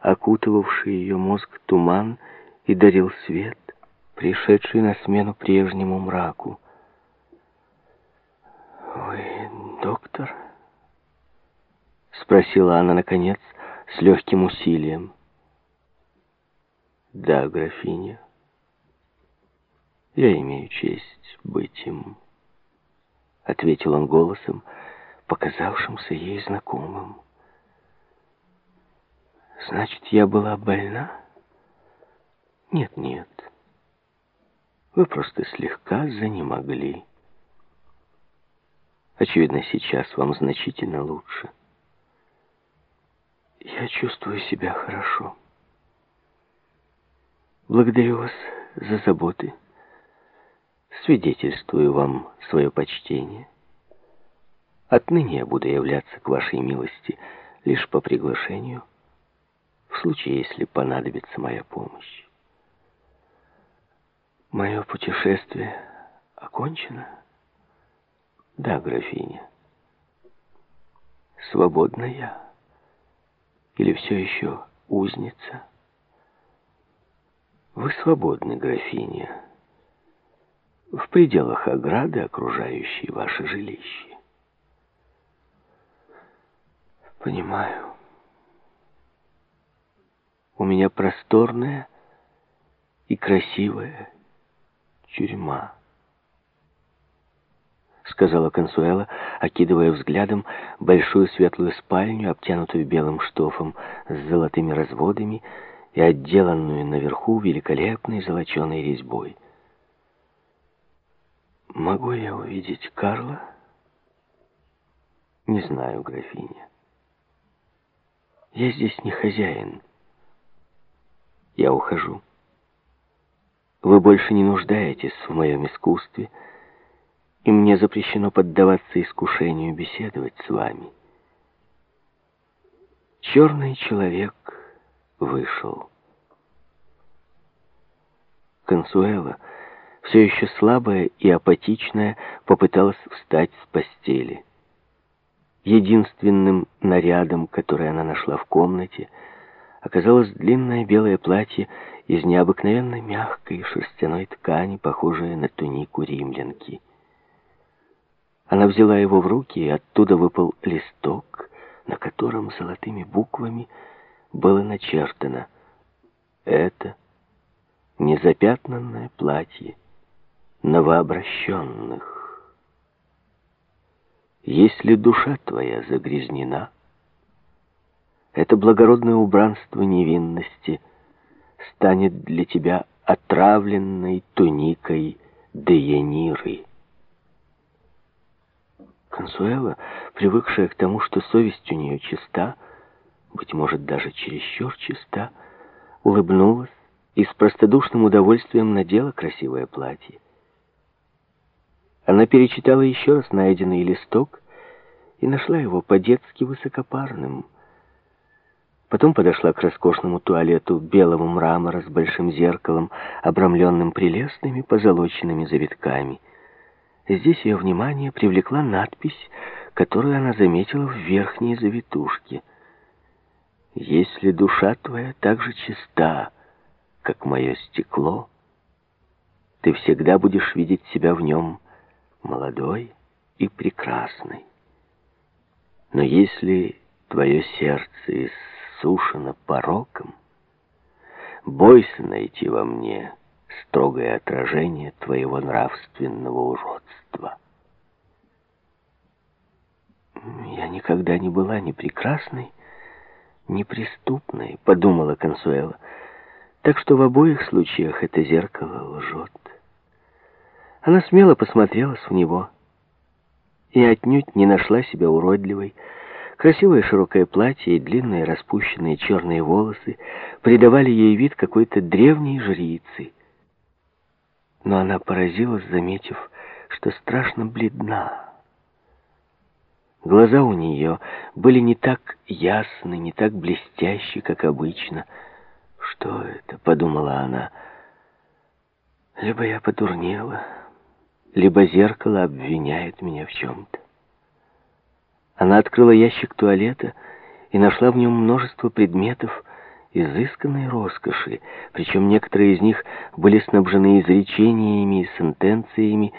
окутывавший ее мозг туман и дарил свет, пришедший на смену прежнему мраку. «Вы доктор?» — спросила она, наконец, с легким усилием. «Да, графиня, я имею честь быть им», — ответил он голосом, показавшимся ей знакомым. «Значит, я была больна?» «Нет, нет, вы просто слегка занемогли. Очевидно, сейчас вам значительно лучше». «Я чувствую себя хорошо». Благодарю вас за заботы. Свидетельствую вам свое почтение. Отныне я буду являться к вашей милости лишь по приглашению, в случае, если понадобится моя помощь. Мое путешествие окончено? Да, графиня. Свободна я? Или все еще узница? Вы свободны, графиня, в пределах ограды, окружающей ваше жилище. Понимаю. У меня просторная и красивая тюрьма, сказала Консуэла, окидывая взглядом большую светлую спальню, обтянутую белым штофом с золотыми разводами, и отделанную наверху великолепной золоченой резьбой. «Могу я увидеть Карла?» «Не знаю, графиня. Я здесь не хозяин. Я ухожу. Вы больше не нуждаетесь в моем искусстве, и мне запрещено поддаваться искушению беседовать с вами. Черный человек вышел. Консуэла, все еще слабая и апатичная, попыталась встать с постели. Единственным нарядом, который она нашла в комнате, оказалось длинное белое платье из необыкновенно мягкой шерстяной ткани, похожее на тунику римлянки. Она взяла его в руки, и оттуда выпал листок, на котором золотыми буквами было начертано «Это незапятнанное платье новообращенных». Если душа твоя загрязнена, это благородное убранство невинности станет для тебя отравленной туникой Деяниры. Консуэла, привыкшая к тому, что совесть у нее чиста, быть может, даже чересчур чиста, улыбнулась и с простодушным удовольствием надела красивое платье. Она перечитала еще раз найденный листок и нашла его по-детски высокопарным. Потом подошла к роскошному туалету белого мрамора с большим зеркалом, обрамленным прелестными позолоченными завитками. Здесь ее внимание привлекла надпись, которую она заметила в верхней завитушке — если душа твоя так же чиста, как мое стекло, ты всегда будешь видеть себя в нем молодой и прекрасной. Но если твое сердце иссушено пороком, бойся найти во мне строгое отражение твоего нравственного уродства. Я никогда не была ни прекрасной, неприступной, подумала Консуэла. Так что в обоих случаях это зеркало лжет. Она смело посмотрелась в него и отнюдь не нашла себя уродливой. Красивое широкое платье и длинные распущенные черные волосы придавали ей вид какой-то древней жрицы. Но она поразилась, заметив, что страшно бледна. Глаза у нее были не так ясны, не так блестящи, как обычно. «Что это?» — подумала она. «Либо я подурнела, либо зеркало обвиняет меня в чем-то». Она открыла ящик туалета и нашла в нем множество предметов изысканной роскоши, причем некоторые из них были снабжены изречениями и сентенциями,